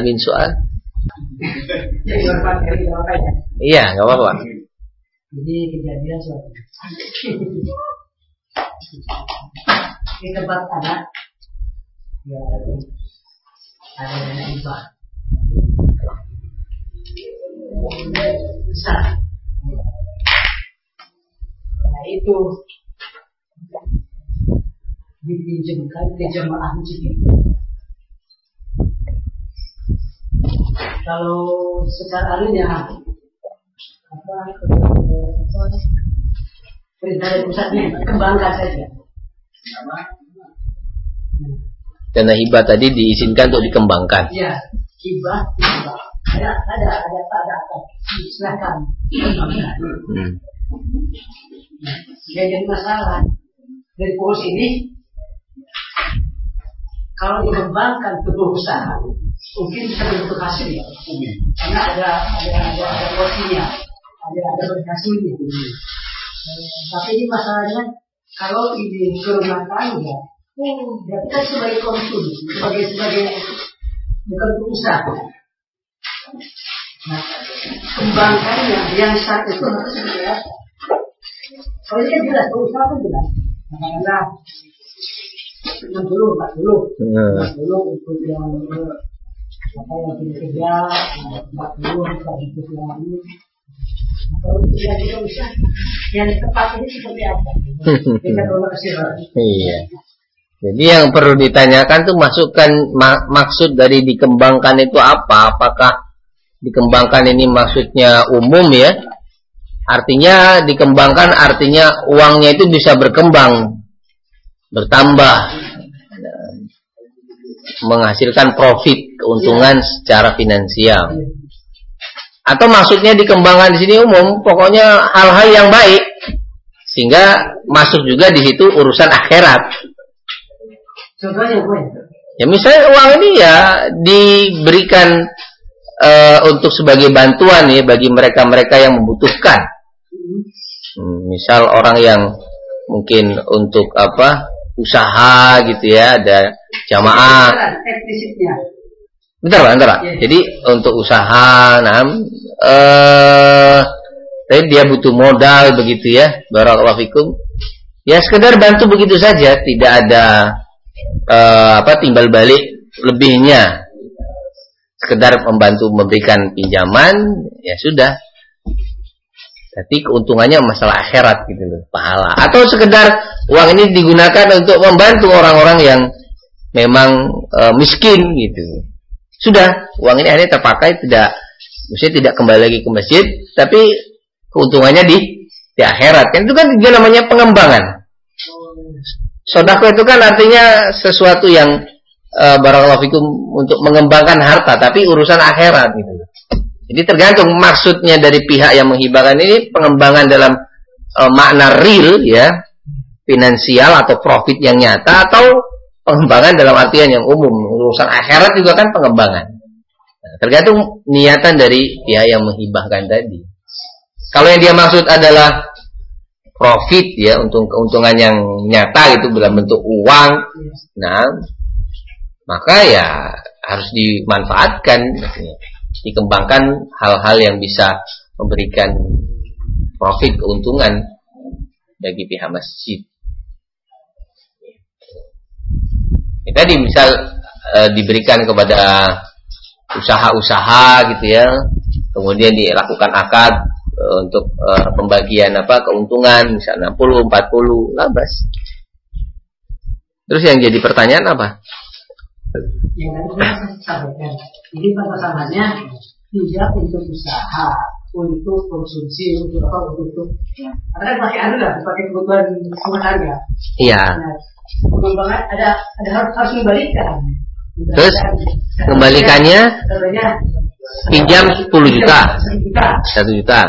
Min soal? Iya, nggak apa-apa. Jadi kejadian suatu di tempat anak ya ada yang ibah besar. Nah itu dipinjamkan ke jemaah masjid Kalau secara alimnya apa perintah dari pusatnya kembangkan saja. Dana hibah tadi diizinkan untuk dikembangkan. Iya, hibah, hibah. Ada, ada, ada, ada, ada. Silakan. Hmm. Yang jadi masalah dari kurus ini kalau dikembangkan ke usaha mungkin bisa hasil ya karena ada ada ada ada porsinya. Ada ada hasilnya tapi ini masalahnya kalau ini ke rumah tangga oh, berarti kan sebagai konsumsi sebagai sebagai bukan usaha nah kembangkannya yang saat itu harus apa kalau ini kan jelas usaha kan jelas. Katakanlah enam puluh empat puluh enam puluh untuk yang apa yang tidak kerja empat puluh untuk hidup yang ini kalau tidak juga bisa. Yang tepat ini seperti apa? Kita iya. Jadi yang perlu ditanyakan tuh masukkan mak maksud dari dikembangkan itu apa? Apakah dikembangkan ini maksudnya umum ya? Artinya dikembangkan artinya uangnya itu bisa berkembang bertambah menghasilkan profit keuntungan secara finansial. Atau maksudnya dikembangkan di sini umum pokoknya hal-hal yang baik sehingga masuk juga di situ urusan akhirat. Ya misalnya uang ini ya diberikan uh, untuk sebagai bantuan ya bagi mereka-mereka yang membutuhkan. Hmm, misal orang yang mungkin untuk apa usaha gitu ya, ada jamaah. Bentar, Pak, bentar, Pak. Ya. Jadi untuk usaha, nah, eh, tapi dia butuh modal begitu ya, barakallahu fikum. Ya sekedar bantu begitu saja, tidak ada eh, apa timbal balik lebihnya. Sekedar membantu memberikan pinjaman, ya sudah. Tapi keuntungannya masalah akhirat gitu loh, pahala. Atau sekedar uang ini digunakan untuk membantu orang-orang yang memang e, miskin gitu. Sudah, uang ini akhirnya terpakai tidak mesti tidak kembali lagi ke masjid, tapi keuntungannya di di akhirat. Kan itu kan juga namanya pengembangan. Sodako itu kan artinya sesuatu yang e, untuk mengembangkan harta, tapi urusan akhirat gitu. Jadi tergantung maksudnya dari pihak yang menghibahkan ini pengembangan dalam e, makna real ya, finansial atau profit yang nyata atau pengembangan dalam artian yang umum. Urusan akhirat juga kan pengembangan. Nah, tergantung niatan dari pihak yang menghibahkan tadi. Kalau yang dia maksud adalah profit ya, untuk keuntungan yang nyata itu dalam bentuk uang, nah maka ya harus dimanfaatkan dikembangkan hal-hal yang bisa memberikan profit keuntungan bagi pihak masjid. Ya, tadi misal e, diberikan kepada usaha-usaha gitu ya, kemudian dilakukan akad e, untuk e, pembagian apa keuntungan misalnya 60 40 labas. Terus yang jadi pertanyaan apa? yang tadi saya sampaikan. Ini permasalahannya tidak untuk usaha, untuk konsumsi, untuk apa, untuk ya. Karena kan pakai anu lah, pakai kebutuhan rumah tangga. Iya. Nah, pengembangan ada ada harus harus kembalikan. Terus kembalikannya pinjam 10 juta. 1 juta. 1 juta.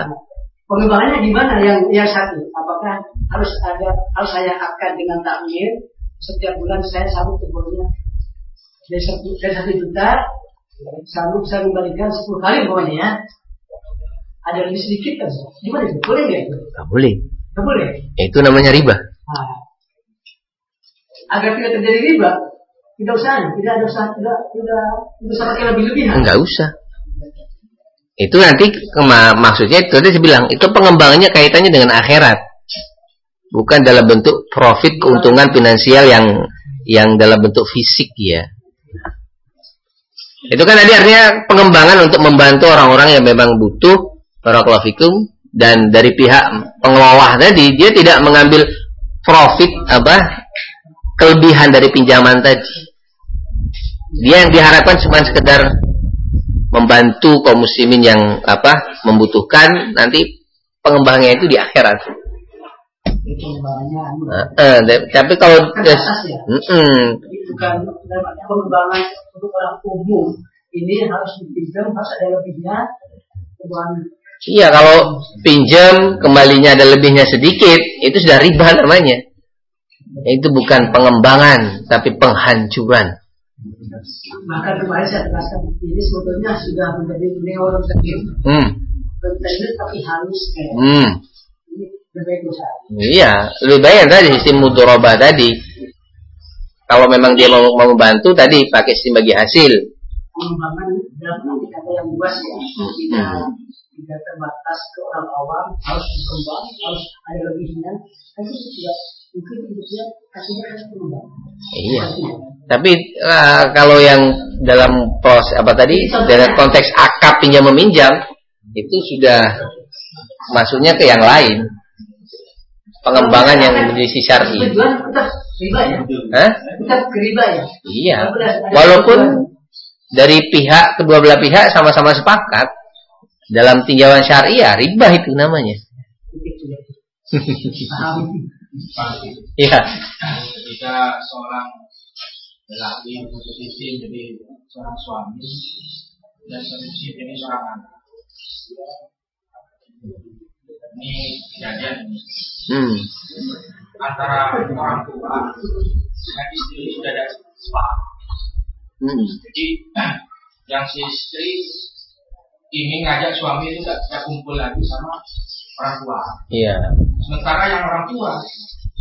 Pengembangannya gimana yang yang satu? Apakah harus ada harus saya akan dengan takmir? Setiap bulan saya sambut kebunnya dari satu, dari satu juta selalu bisa membalikan sepuluh kali pokoknya ya. Ada lebih sedikit kan gimana itu? Boleh nggak itu? Nggak boleh. Nggak boleh? Itu namanya riba. Nah, agar tidak terjadi riba Tidak usah, tidak ada usah, tidak, tidak, usah pakai lebih-lebihan. Enggak usah. Itu nanti maksudnya itu tadi bilang itu pengembangannya kaitannya dengan akhirat. Bukan dalam bentuk profit keuntungan finansial yang yang dalam bentuk fisik ya. Itu kan tadi artinya pengembangan untuk membantu orang-orang yang memang butuh barakallahu dan dari pihak pengelola tadi dia tidak mengambil profit apa kelebihan dari pinjaman tadi. Dia yang diharapkan cuma sekedar membantu kaum muslimin yang apa membutuhkan nanti pengembangannya itu di akhirat. Itu uh, uh, tapi kalau kan atas ya? mm -mm. bukan pengembangan untuk orang umum ini harus dipinjam harus ada lebihnya Iya kalau pinjam kembalinya ada lebihnya sedikit itu sudah riba namanya. Itu bukan pengembangan tapi penghancuran. Maka kemarin saya jelaskan ini sebetulnya sudah menjadi neurosakit. Hmm. tapi halus. Hmm. Iya, lebih baik tadi sistem mudoroba tadi. Kalau memang dia mau, mau membantu tadi pakai sistem bagi hasil. Pengembangan dalam kata yang luas ya, tidak tidak terbatas ke orang awam, harus berkembang, harus ada lebihnya. Tapi tidak mungkin hidupnya kasihnya harus berubah. Iya. Tapi uh, kalau yang dalam proses apa tadi dalam konteks akad pinjam meminjam itu sudah masuknya ke yang lain pengembangan yang menjadi syar'i. Ya? Hah? ya? Iya. Walaupun dari pihak kedua belah pihak sama-sama sepakat dalam tinjauan syariah riba itu namanya. Iya. Jika seorang lelaki putus istri jadi seorang suami dan satu jadi seorang anak. Ini kejadian hmm. antara orang tua dengan istri sudah ada sepakat. Hmm. Jadi yang si istri ingin ngajak suami itu tidak kumpul lagi sama orang tua. Iya. Sementara yang orang tua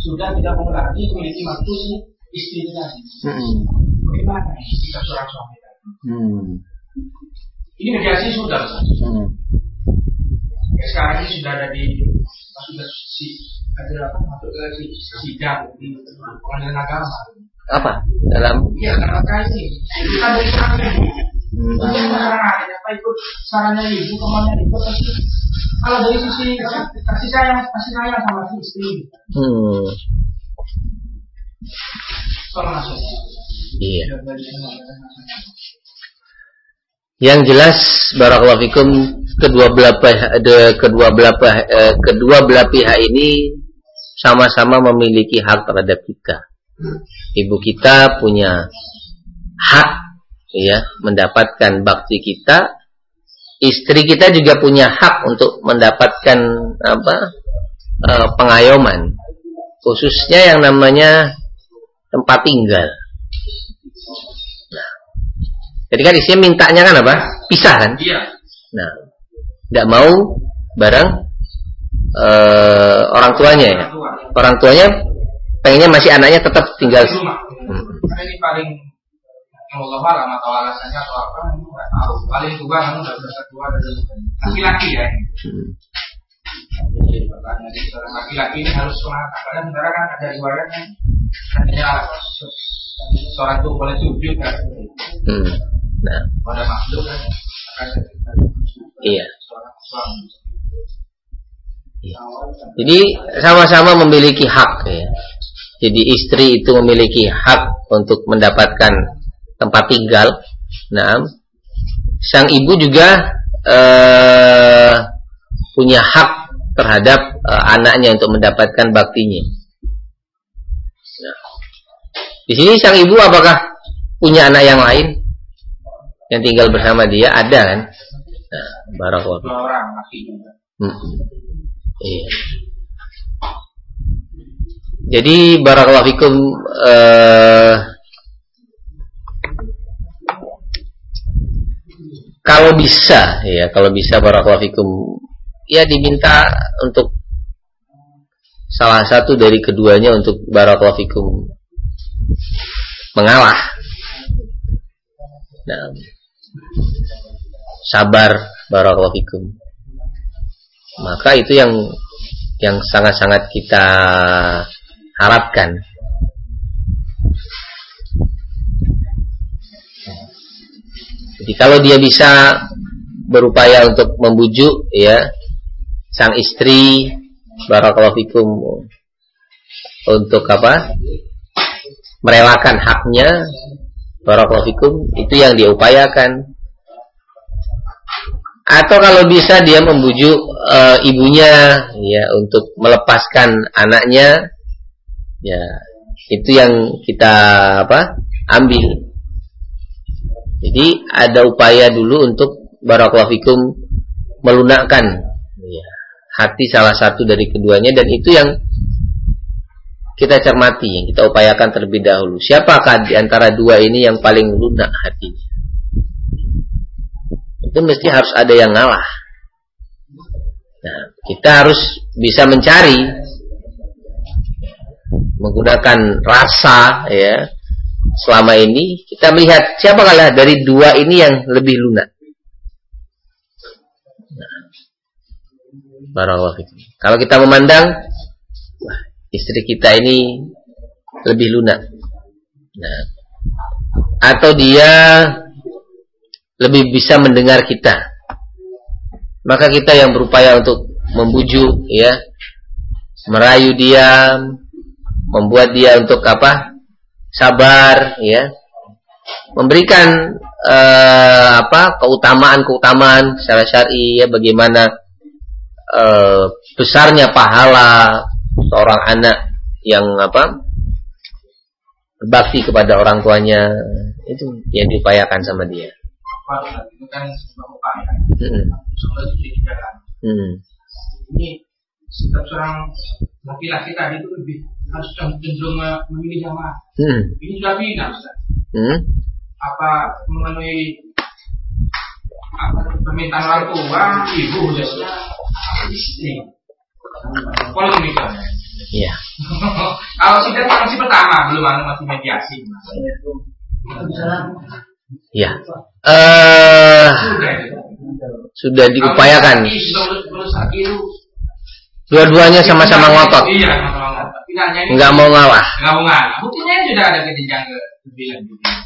sudah tidak lagi memiliki waktu si istri itu lagi. Hmm. Bagaimana jika seorang suami? Hmm. Ini mediasi sudah. Hmm. Ya, sekarang ini sudah ada di sudah si ada apa masuk ke si sidang di pengadilan agama. Apa? Dalam? Ya karena ini kita sana. Hmm. Apa ikut sarannya ibu ke mana itu kalau dari sisi kasih sayang kasih sayang sama si istri. Hmm. Iya. Yang jelas barakallahu fikum kedua belah pihak kedua belah eh, kedua belah pihak ini sama-sama memiliki hak terhadap kita. Ibu kita punya hak ya mendapatkan bakti kita. Istri kita juga punya hak untuk mendapatkan apa? Eh, pengayoman. Khususnya yang namanya tempat tinggal. Jadi kan isinya mintanya kan apa? Pisah kan? Iya. Nah, tidak mau bareng uh, orang tuanya ya. Orang tuanya pengennya masih anaknya tetap tinggal. Hmm. Allah alam atau alasannya atau apa nggak tahu. Paling tua kamu nggak bisa keluar dari laki-laki ya. Jadi pertanyaan seorang laki-laki ini harus sholat. Karena sebenarnya kan ada riwayatnya hanya seorang itu boleh sujud kan. Hmm. Nah. Pada makhluk kan. Iya. iya. Jadi sama-sama memiliki hak ya. Jadi istri itu memiliki hak untuk mendapatkan tempat tinggal. Nah, sang ibu juga eh, punya hak terhadap eh, anaknya untuk mendapatkan baktinya. Nah, di sini sang ibu apakah punya anak yang lain? yang tinggal bersama dia ada kan? Nah, barakallahu. Dua orang Hmm. Iya. Jadi barakallahu fikum uh, kalau bisa ya, kalau bisa fikum ya diminta untuk salah satu dari keduanya untuk barakallahu mengalah Nah, sabar barakallahu. Maka itu yang yang sangat-sangat kita harapkan. Jadi kalau dia bisa berupaya untuk membujuk ya sang istri barakallahu fikum untuk apa? merelakan haknya barakallahu fikum itu yang dia upayakan atau kalau bisa dia membujuk e, ibunya ya untuk melepaskan anaknya ya itu yang kita apa ambil jadi ada upaya dulu untuk barakallahu fikum melunakkan ya, hati salah satu dari keduanya dan itu yang kita cermati, yang kita upayakan terlebih dahulu. Siapakah di antara dua ini yang paling lunak hatinya? Itu mesti harus ada yang ngalah. Nah, kita harus bisa mencari menggunakan rasa ya. Selama ini kita melihat siapa kalah dari dua ini yang lebih lunak. Nah, Kalau kita memandang istri kita ini lebih lunak. Nah, atau dia lebih bisa mendengar kita. Maka kita yang berupaya untuk membujuk ya, merayu dia, membuat dia untuk apa? Sabar ya. Memberikan uh, apa? keutamaan-keutamaan secara syar'i ya bagaimana uh, besarnya pahala seorang anak yang apa berbakti kepada orang tuanya itu yang diupayakan sama dia. Itu kan sebuah upaya. Hmm. Hmm. Ini setiap seorang laki-laki tadi itu lebih harus cenderung memilih jamaah. Hmm. Ini sudah final, Ustaz. Hmm. Apa memenuhi apa permintaan orang tua, ibu khususnya, istri. Kalau demikian. Iya. Kalau sidang masih pertama belum ada masih mediasi. Iya. Eh sudah diupayakan. Dua-duanya sama-sama ngotot. Iya, sama-sama Enggak mau ngalah. Enggak mau ngalah. Buktinya sudah ada kejenjang ke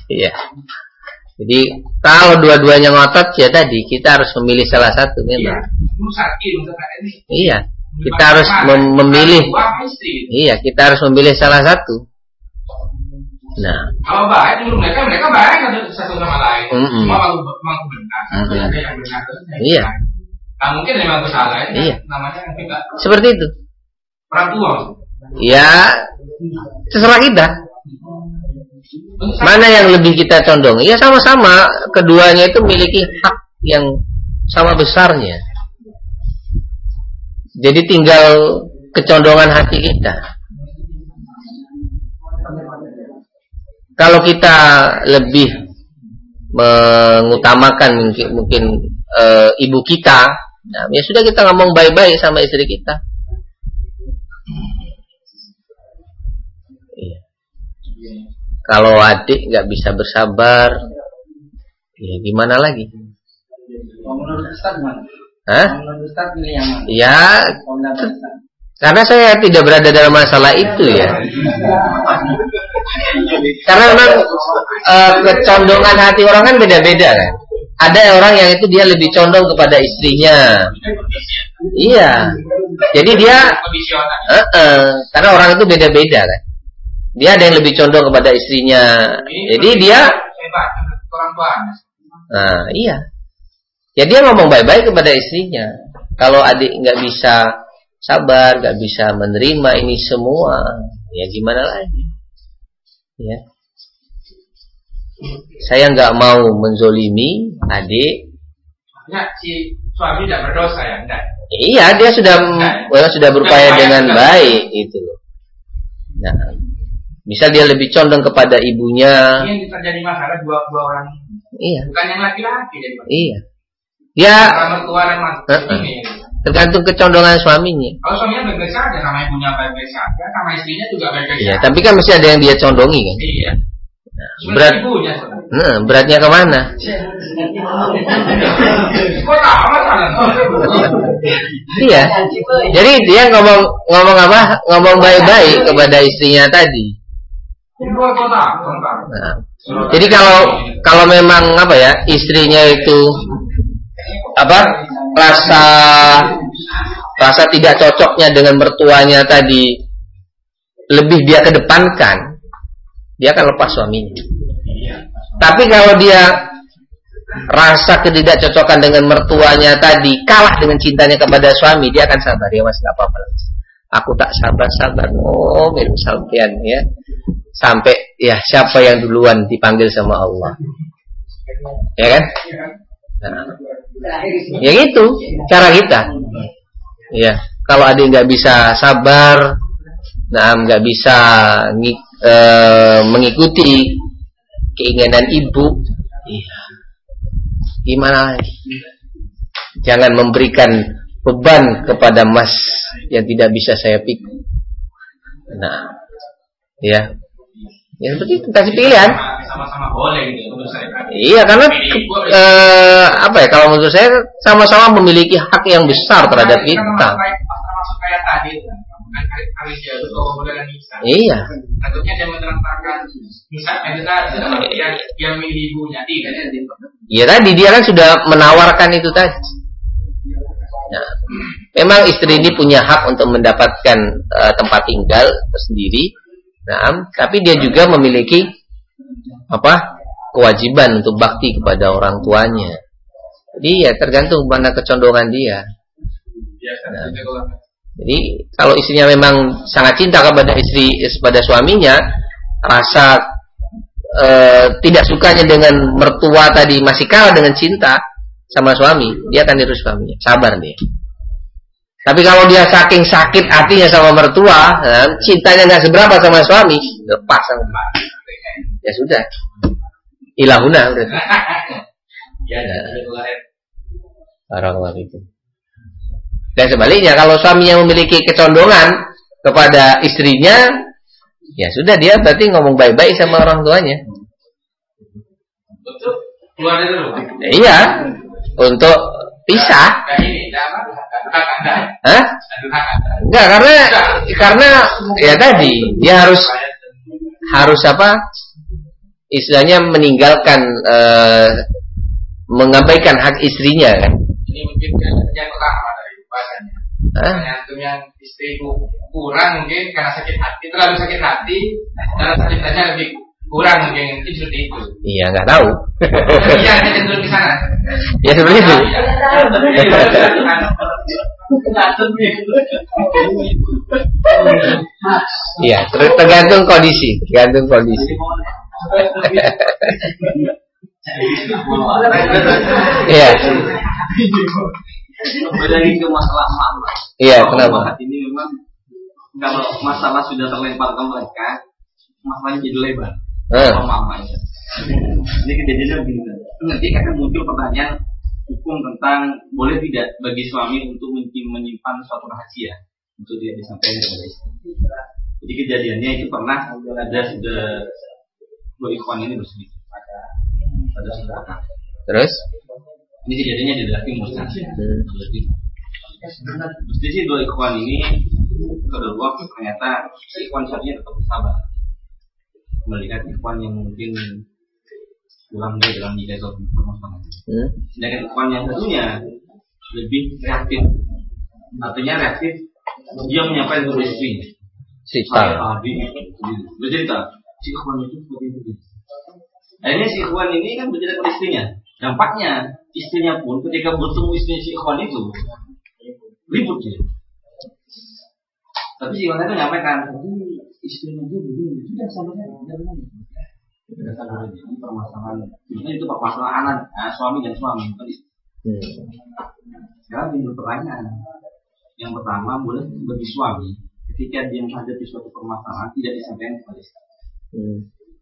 Iya. Jadi kalau dua-duanya ngotot ya tadi kita harus memilih salah satu memang. Iya. Iya kita harus mem memilih iya kita harus memilih salah satu nah kalau baik menurut mereka mereka baik satu sama lain mm -mm. cuma kalau memang benar mm -mm. ada yang benar iya nah mungkin memang kesalahan iya. namanya enggak seperti itu. Tua. Ya terserah kita. Mana yang lebih kita condong? Ya sama-sama. Keduanya itu memiliki hak yang sama besarnya. Jadi tinggal kecondongan hati kita. Kalau kita lebih mengutamakan mungkin, mungkin e, ibu kita, nah, ya sudah kita ngomong baik-baik sama istri kita. Iya. Kalau adik nggak bisa bersabar, ya gimana lagi? Hah? Ya, karena saya tidak berada dalam masalah itu ya. Karena memang uh, kecondongan hati orang kan beda-beda kan. Ada orang yang itu dia lebih condong kepada istrinya. Iya. Jadi dia, uh -uh, karena orang itu beda-beda kan. Dia ada yang lebih condong kepada istrinya. Jadi dia. Nah, iya. Ya dia ngomong baik-baik kepada istrinya. Kalau adik nggak bisa sabar, nggak bisa menerima ini semua, ya gimana lagi? Ya. Saya nggak mau menzolimi adik. Ya, si suami tidak berdosa ya, enggak? Iya, dia sudah enggak. sudah berupaya enggak, dengan enggak. baik itu loh. Nah, misal dia lebih condong kepada ibunya. Ini yang terjadi masalah dua dua orang. Iya. Bukan yang laki-laki. Iya. Ya. Tergantung kecondongan suaminya. Kalau suaminya baik-baik saja, sama ibunya baik-baik saja, sama istrinya juga baik-baik Iya, tapi kan mesti ada yang dia condongi kan. Iya. Nah, berat, nah, beratnya ke mana? iya. Jadi dia ngomong ngomong apa? Ngomong baik-baik kepada istrinya tadi. Nah, jadi kalau kalau memang apa ya istrinya itu apa rasa rasa tidak cocoknya dengan mertuanya tadi lebih dia kedepankan dia akan lepas suaminya. Tapi kalau dia rasa ketidakcocokan dengan mertuanya tadi kalah dengan cintanya kepada suami, dia akan sabar ya mas, nggak apa-apa. Aku tak sabar-sabar oh sampean ya. Sampai ya siapa yang duluan dipanggil sama Allah. Ya kan? Nah, ya gitu cara kita. Ya, kalau ada yang nggak bisa sabar, nah nggak bisa e, mengikuti keinginan ibu, iya. gimana Jangan memberikan beban kepada mas yang tidak bisa saya pikir. Nah, ya, ya seperti itu kasih pilihan. Sama-sama boleh gitu Iya, karena e, apa ya? Kalau menurut saya sama-sama memiliki hak yang besar terhadap kita. kayak tadi Iya. Tentunya dia menerangkan misalnya kita yang yang milih ibunya tidak Iya tadi dia kan sudah menawarkan itu tadi. Nah, memang istri ini punya hak untuk mendapatkan uh, tempat tinggal tersendiri. Nah, tapi dia juga memiliki apa? kewajiban untuk bakti kepada orang tuanya. Jadi ya tergantung mana kecondongan dia. Nah, jadi kalau istrinya memang sangat cinta kepada istri kepada suaminya, rasa e, tidak sukanya dengan mertua tadi masih kalah dengan cinta sama suami, dia akan niru suaminya. Sabar dia. Tapi kalau dia saking sakit hatinya sama mertua, kan, cintanya nggak seberapa sama suami, lepas sama Ya sudah. Ilahuna udah. Ya, itu. Dan sebaliknya kalau suami yang memiliki kecondongan kepada istrinya, ya sudah dia berarti ngomong baik-baik sama orang tuanya. Untuk keluar dulu. Ya, iya, untuk pisah. Hah? Enggak, karena karena ya tadi dia harus harus apa? Istilahnya meninggalkan uh, mengabaikan hak istrinya kan. Ini mungkin yang pertama Tergantung yang istriku kurang mungkin karena sakit hati, terlalu sakit hati, karena sakit hati lebih kurang mungkin itu seperti itu. Iya nggak tahu. Iya cenderung di sana. Ya seperti itu. Iya tergantung kondisi, tergantung kondisi. Iya. Kembali ke masalah mama. Iya, kenapa? Hati ini memang kalau masalah sudah terlempar ke mereka, masalahnya jadi lebar. Eh. Mama ya. Ini kejadiannya begini. Nanti akan muncul pertanyaan hukum tentang boleh tidak bagi suami untuk menyimpan suatu rahasia untuk dia disampaikan kepada istri. Jadi kejadiannya itu pernah ada sudah dua ikhwan ini bersedih. Ada sudah Terus? Ini kejadiannya di Dafi Musa. Mesti sih dua ikhwan ini kedua ternyata si ikhwan satunya tetap sabar melihat ikhwan yang mungkin kurang dia dalam nilai atau permasalahan. Hmm. Sedangkan ikhwan yang satunya lebih reaktif. Artinya reaktif dia menyampaikan ke istrinya. Si Bercerita, si ikhwan itu seperti itu. Akhirnya si ikhwan ini kan bercerita ke istrinya. Dampaknya istrinya pun ketika bertemu istrinya si ikhwan itu ribut dia. Tapi si ikhwan itu nyampaikan, tapi istrinya itu begini, sudah sampai sabar Sudah sabar aja. Ini permasalahan, itu permasalahan anak, nah, suami dan suami. Sekarang timbul pertanyaan. Yang pertama, boleh bagi suami ketika dia menghadapi suatu permasalahan tidak disampaikan kepada istri. Hmm.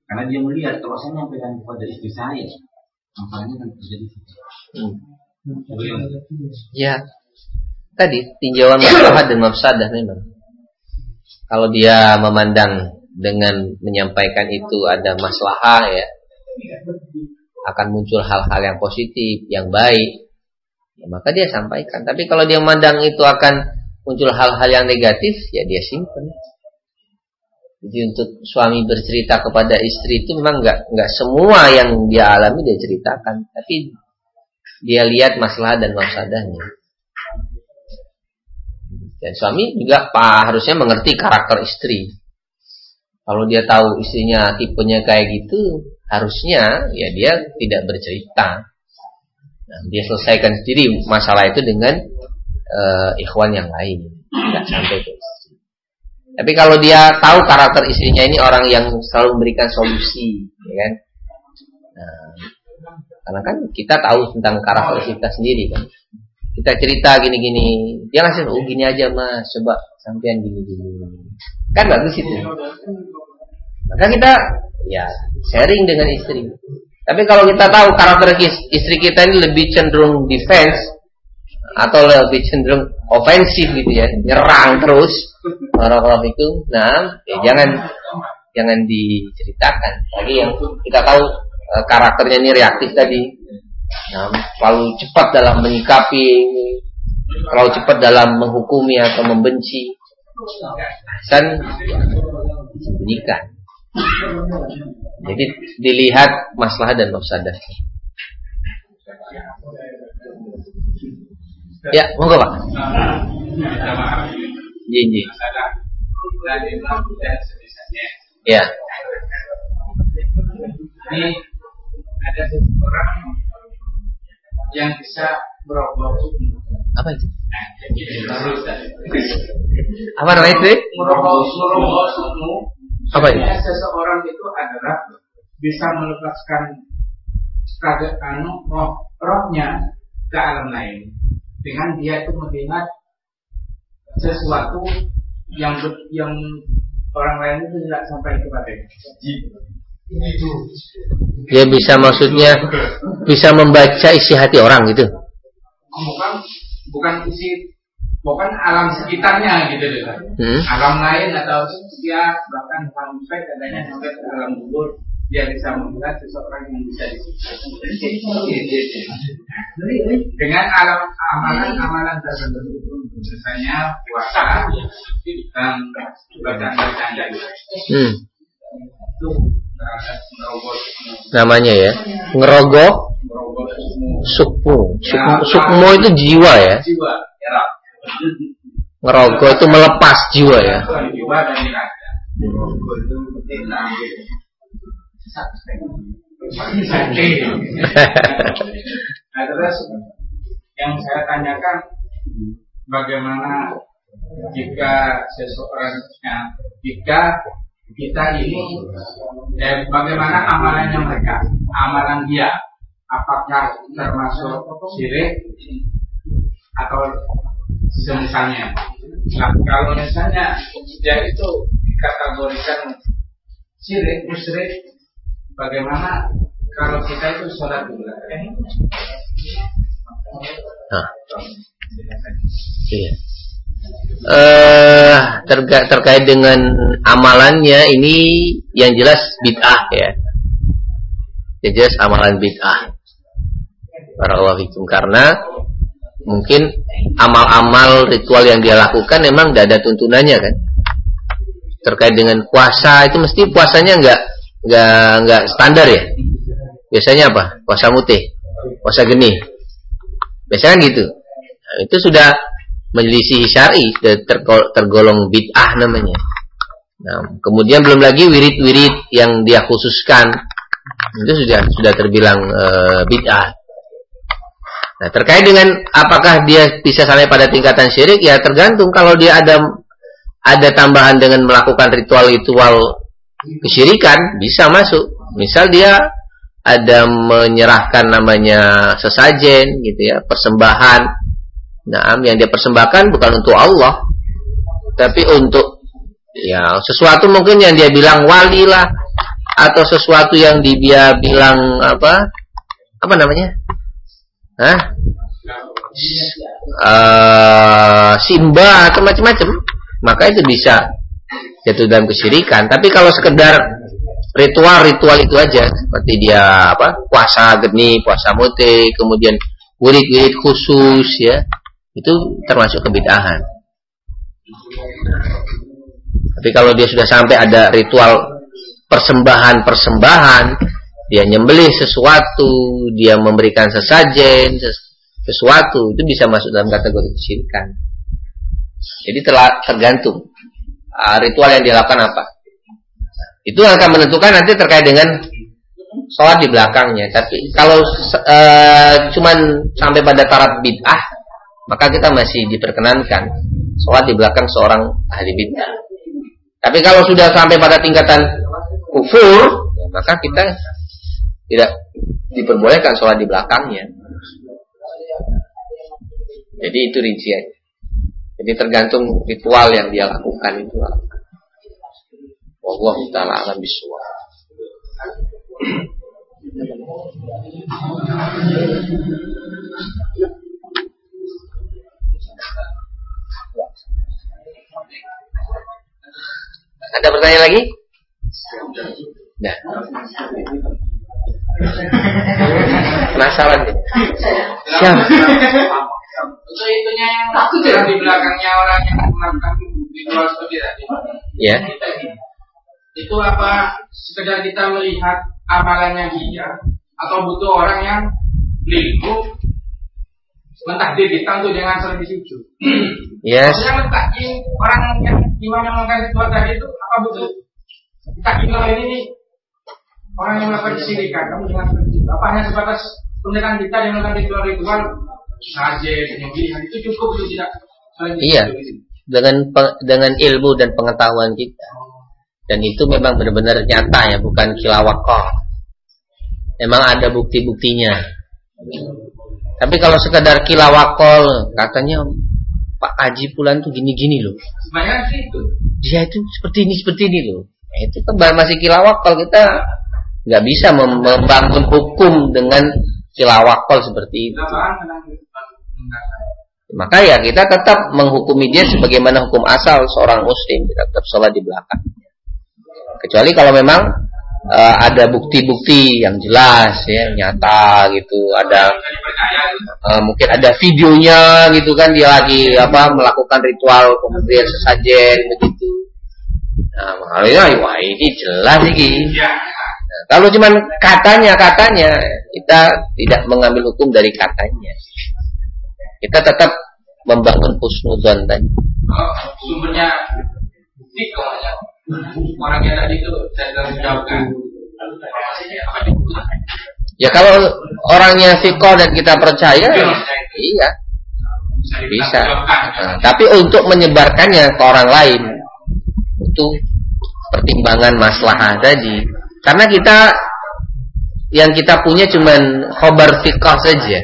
Karena dia melihat kalau saya menyampaikan kepada istri saya, kan terjadi. Ya, tadi tinjauan maslahat dan mafsadah memang. Kalau dia memandang dengan menyampaikan itu ada masalah ya akan muncul hal-hal yang positif, yang baik, ya maka dia sampaikan. Tapi kalau dia mandang itu akan muncul hal-hal yang negatif, ya dia simpan. Jadi untuk suami bercerita kepada istri itu memang nggak nggak semua yang dia alami dia ceritakan, tapi dia lihat masalah dan mafsadahnya. Dan suami juga pak harusnya mengerti karakter istri. Kalau dia tahu istrinya tipenya kayak gitu, harusnya ya dia tidak bercerita. Nah, dia selesaikan sendiri masalah itu dengan uh, ikhwan yang lain, tidak sampai ke Tapi kalau dia tahu karakter istrinya ini orang yang selalu memberikan solusi, ya kan? Nah, karena kan kita tahu tentang karakter kita sendiri kan. Kita cerita gini-gini, dia ngasih, oh gini aja mas, coba sampean gini-gini. Kan bagus itu. Maka kita ya sharing dengan istri. Tapi kalau kita tahu karakter istri kita ini lebih cenderung defense atau lebih cenderung ofensif gitu ya, nyerang terus orang-orang itu, nah ya jangan jangan diceritakan. Lagi yang kita tahu eh, karakternya ini reaktif tadi, nah, terlalu cepat dalam menyikapi, terlalu cepat dalam menghukumi atau membenci, kan sembunyikan. Jadi dilihat masalah dan mafsadah. Ya, monggo Pak. Jinji. Ya. Ini ada seseorang yang bisa merubah apa itu? Apa namanya itu? Merubah apa itu? Seseorang itu adalah bisa melepaskan kaget anu roh, rohnya ke alam lain dengan dia itu melihat sesuatu yang yang orang lain itu tidak sampai kepada itu. Dia bisa maksudnya bisa membaca isi hati orang gitu. Bukan bukan isi bukan alam sekitarnya gitu loh hmm? alam lain atau dia bahkan sampai katanya sampai ke alam kubur dia bisa melihat seseorang yang bisa disiksa dengan alam amalan-amalan tertentu misalnya puasa dan bacaan-bacaan hmm. itu namanya ya ngerogok sukmo sukmo, sukmo itu jiwa ya? ya Ngerogoh itu melepas jiwa ya. Jiwa dan nah terus yang saya tanyakan bagaimana jika seseorang jika kita ini eh, bagaimana amalannya mereka amalan dia apakah termasuk syirik atau semisalnya. Nah, kalau misalnya dia itu dikategorikan syirik, musyrik, bagaimana kalau kita itu sholat dulu? Nah. Iya. Uh, terga terkait dengan amalannya ini yang jelas bid'ah ya. Yang jelas amalan bid'ah. Para Allah karena mungkin amal-amal ritual yang dia lakukan memang tidak ada tuntunannya kan terkait dengan puasa itu mesti puasanya nggak nggak nggak standar ya? Biasanya apa? Puasa mutih puasa geni. Biasanya kan gitu. Nah, itu sudah menyelisih syari tergolong bid'ah namanya. Nah, kemudian belum lagi wirid-wirid yang dia khususkan. Itu sudah sudah terbilang e, bid'ah. Nah, terkait dengan apakah dia bisa sampai pada tingkatan syirik ya tergantung. Kalau dia ada ada tambahan dengan melakukan ritual-ritual kesyirikan bisa masuk. Misal dia ada menyerahkan namanya sesajen gitu ya, persembahan. Nah, yang dia persembahkan bukan untuk Allah, tapi untuk ya sesuatu mungkin yang dia bilang wali lah atau sesuatu yang dia bilang apa? Apa namanya? Hah? Uh, Simba atau macam-macam, maka itu bisa jatuh dalam kesyirikan. Tapi kalau sekedar ritual-ritual itu aja, seperti dia apa puasa geni, puasa mute, kemudian wirid-wirid khusus ya, itu termasuk kebid'ahan. Tapi kalau dia sudah sampai ada ritual persembahan-persembahan, dia nyembelih sesuatu, dia memberikan sesajen, sesuatu, itu bisa masuk dalam kategori kesyirikan. Jadi tergantung uh, ritual yang dilakukan apa. Itu akan menentukan nanti terkait dengan sholat di belakangnya. Tapi kalau uh, cuman sampai pada taraf bid'ah, maka kita masih diperkenankan sholat di belakang seorang ahli bid'ah. Tapi kalau sudah sampai pada tingkatan kufur, ya maka kita tidak diperbolehkan sholat di belakangnya. Jadi itu rincian. Jadi tergantung ritual yang dia lakukan itu. Allah taala alam biswa. Ada pertanyaan lagi? Nah. Penasaran. Siapa? Untuk itunya yang takut ya di belakangnya orang yang melakukan ritual seperti tadi. Ya. Itu apa sekedar kita melihat amalannya dia atau butuh orang yang beliau mentahdir kita untuk jangan saling di situ. Yes. Maksudnya mentakin orang yang imam yang melakukan ritual tadi itu apa butuh kita kalau ini nih orang yang melakukan kesirikan kamu jangan di situ. Apa hanya sebatas tindakan kita yang melakukan ritual-ritual saja penyembelihan itu cukup itu tidak Iya. Dengan dengan ilmu dan pengetahuan kita. Dan itu memang benar-benar nyata ya, bukan kilawakol. Memang ada bukti-buktinya. Tapi kalau sekadar kilawakol, katanya Pak Haji Pulan tuh gini-gini loh. Dia itu seperti ini seperti ini loh. Nah, itu kan masih kilawakol kita nggak bisa membangun hukum dengan kilawakol seperti itu. Maka ya kita tetap menghukumi dia sebagaimana hukum asal seorang muslim, kita tetap sholat di belakang. Kecuali kalau memang uh, ada bukti-bukti yang jelas ya, nyata gitu, ada uh, mungkin ada videonya gitu kan dia lagi apa melakukan ritual pemberian sesajen begitu. Nah, makanya wah ini jelas ini. Nah, kalau cuman katanya katanya kita tidak mengambil hukum dari katanya. Kita tetap membangun husnuzon tadi. Oh, sumbernya bukti kalau orangnya tadi itu. Ya kalau orangnya fikoh dan kita percaya, iya, bisa. Nah, tapi untuk menyebarkannya ke orang lain itu pertimbangan maslahah tadi. Karena kita yang kita punya cuman khobar fikoh saja.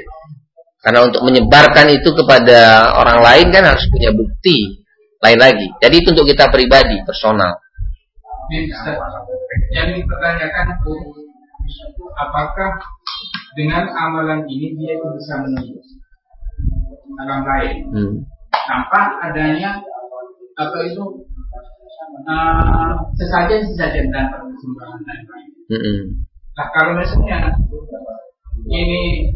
Karena untuk menyebarkan itu kepada orang lain kan harus punya bukti lain lagi. Jadi itu untuk kita pribadi, personal. Yang dipertanyakan apakah dengan amalan ini dia bisa menembus orang lain hmm. tanpa adanya apa itu uh, sesajen sesajen dan persembahan lain. Hmm. Nah kalau misalnya ini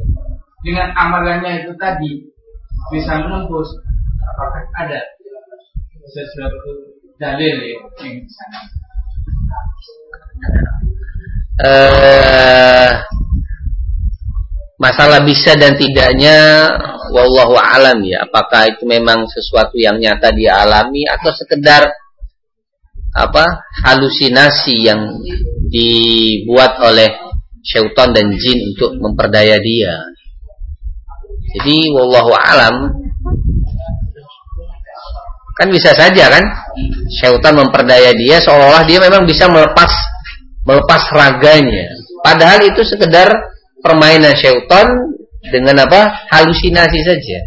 dengan amalannya itu tadi bisa menembus apakah ada sesuatu dalil ya yang di sana? Uh, masalah bisa dan tidaknya wallahu alam ya. Apakah itu memang sesuatu yang nyata dia alami atau sekedar apa halusinasi yang dibuat oleh syaitan dan jin untuk memperdaya dia jadi wallahu alam kan bisa saja kan syaitan memperdaya dia seolah-olah dia memang bisa melepas melepas raganya. Padahal itu sekedar permainan syaitan dengan apa? halusinasi saja.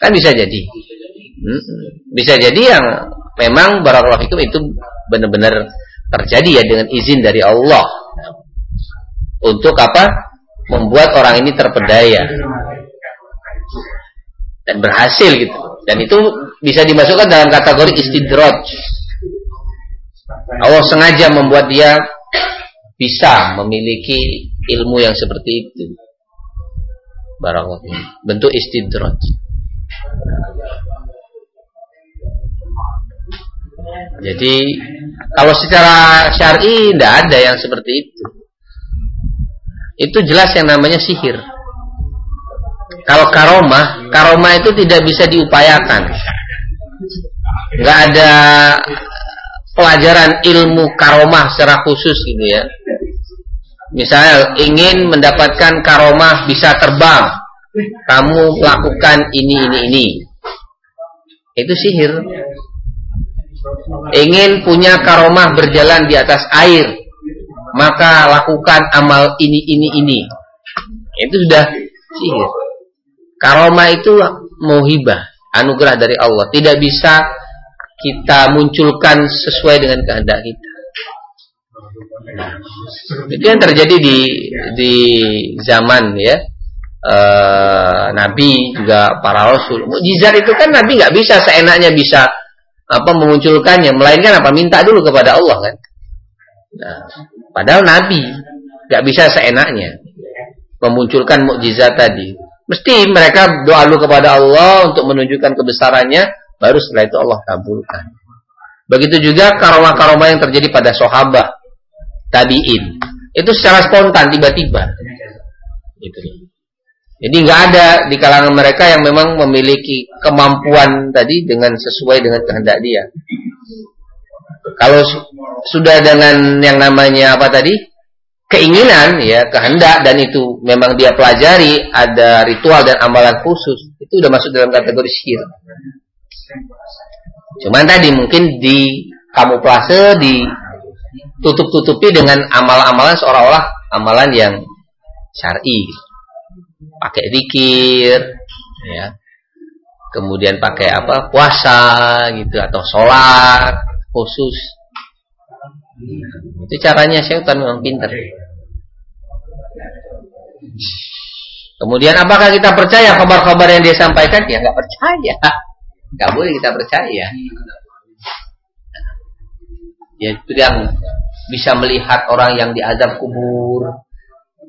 Kan bisa jadi. Hmm. Bisa jadi yang memang barakallahu fikum itu benar-benar terjadi ya dengan izin dari Allah. Untuk apa? Membuat orang ini terpedaya dan berhasil gitu. Dan itu bisa dimasukkan dalam kategori istidraj. Allah sengaja membuat dia bisa memiliki ilmu yang seperti itu. Barakallahu Bentuk istidraj. Jadi kalau secara syar'i tidak ada yang seperti itu. Itu jelas yang namanya sihir. Kalau karomah, karomah itu tidak bisa diupayakan. Nggak ada pelajaran ilmu karomah secara khusus gitu ya. Misalnya ingin mendapatkan karomah bisa terbang, kamu lakukan ini ini ini. Itu sihir. Ingin punya karomah berjalan di atas air, maka lakukan amal ini ini ini. Itu sudah sihir. Karomah itu mohibah, anugerah dari Allah. Tidak bisa kita munculkan sesuai dengan kehendak kita. Itu yang terjadi di di zaman ya e, Nabi juga para Rasul. Mujizat itu kan Nabi nggak bisa seenaknya bisa apa memunculkannya, melainkan apa minta dulu kepada Allah kan. Nah, padahal Nabi nggak bisa seenaknya memunculkan mukjizat tadi. Mesti mereka doa dulu kepada Allah untuk menunjukkan kebesarannya, baru setelah itu Allah kabulkan. Begitu juga karomah-karomah yang terjadi pada sahabat tabiin. Itu secara spontan tiba-tiba. Gitu. Jadi nggak ada di kalangan mereka yang memang memiliki kemampuan tadi dengan sesuai dengan kehendak dia. Kalau sudah dengan yang namanya apa tadi? Keinginan ya, kehendak dan itu memang dia pelajari, ada ritual dan amalan khusus, itu udah masuk dalam kategori sihir. Cuman tadi mungkin di kamuflase di tutup-tutupi dengan amal-amalan seolah-olah amalan yang syar'i. Pakai zikir, ya. Kemudian pakai apa? puasa gitu atau sholat khusus. Itu caranya syaitan memang pintar. Kemudian apakah kita percaya kabar-kabar yang dia sampaikan? Ya nggak percaya. Nggak boleh kita percaya. Ya itu yang bisa melihat orang yang diazab kubur,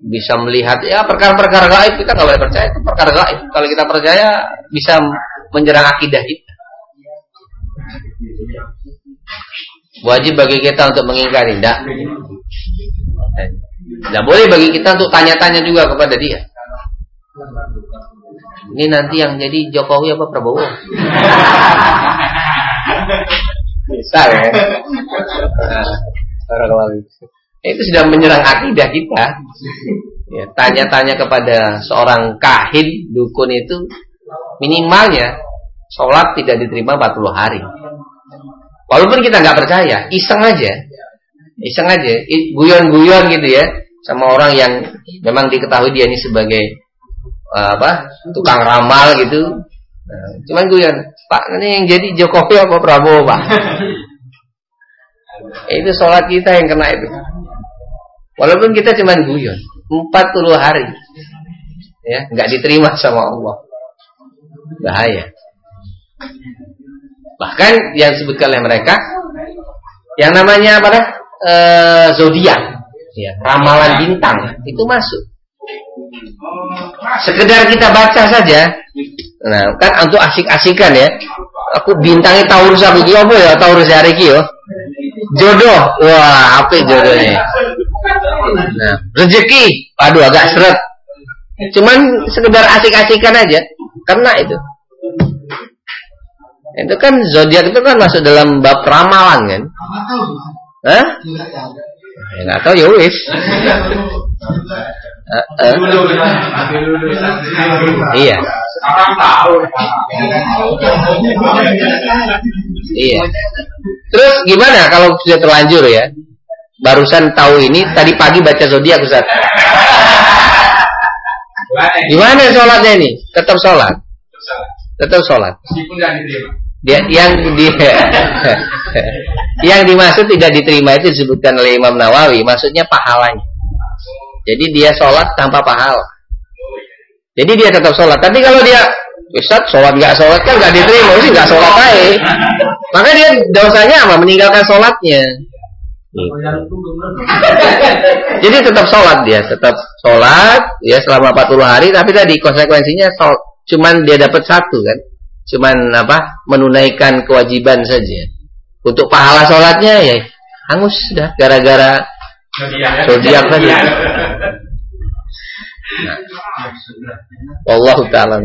bisa melihat ya perkara-perkara gaib kita nggak boleh percaya itu perkara gaib. Kalau kita percaya bisa menyerang akidah kita. Wajib bagi kita untuk mengingkari, tidak. Tidak boleh bagi kita untuk tanya-tanya juga kepada dia. Ini nanti yang jadi Jokowi apa Prabowo? Misal ya. itu sudah menyerang akidah kita. Ya, tanya-tanya kepada seorang kahin dukun itu minimalnya sholat tidak diterima 40 hari. Walaupun kita nggak percaya, iseng aja, iseng aja, guyon-guyon gitu ya, sama orang yang memang diketahui dia ini sebagai uh, apa tukang ramal gitu. Nah, cuman guyon, Pak ini yang jadi Jokowi apa Prabowo Pak? itu sholat kita yang kena itu. Walaupun kita cuma guyon 40 hari. Ya, nggak diterima sama Allah. Bahaya. Bahkan yang disebutkan oleh mereka yang namanya apa dah? E, zodiak, ya, ramalan bintang itu masuk. Sekedar kita baca saja. Nah, kan untuk asik-asikan ya. Aku bintangnya Taurus aku iki apa ya? Taurus hari iki yo. Jodoh. Wah, apa jodohnya? Nah, rezeki. Aduh agak seret. Cuman sekedar asik-asikan aja. Karena itu. Itu kan zodiak itu kan masuk dalam bab ramalan kan? Hah? Ya nggak tahu ya wis. Uh, uh. Iya. Iya. Terus gimana kalau sudah terlanjur ya? Barusan tahu ini, tadi pagi baca zodiak Ustaz. Gimana sholatnya ini? Tetap sholat. Tetap sholat. Dia yang di yang dimaksud tidak diterima itu disebutkan oleh Imam Nawawi, maksudnya pahalanya. Jadi dia sholat tanpa pahala. Jadi dia tetap sholat. Tapi kalau dia Ustaz sholat nggak sholat kan nggak diterima sih nggak sholat aja. Maka dia dosanya apa? Meninggalkan sholatnya. Jadi tetap sholat dia, tetap sholat ya selama 40 hari, tapi tadi konsekuensinya sol, cuman dia dapat satu kan, cuman apa menunaikan kewajiban saja. Untuk pahala sholatnya ya hangus sudah gara-gara zodiak tadi. Nah. Wallahu taala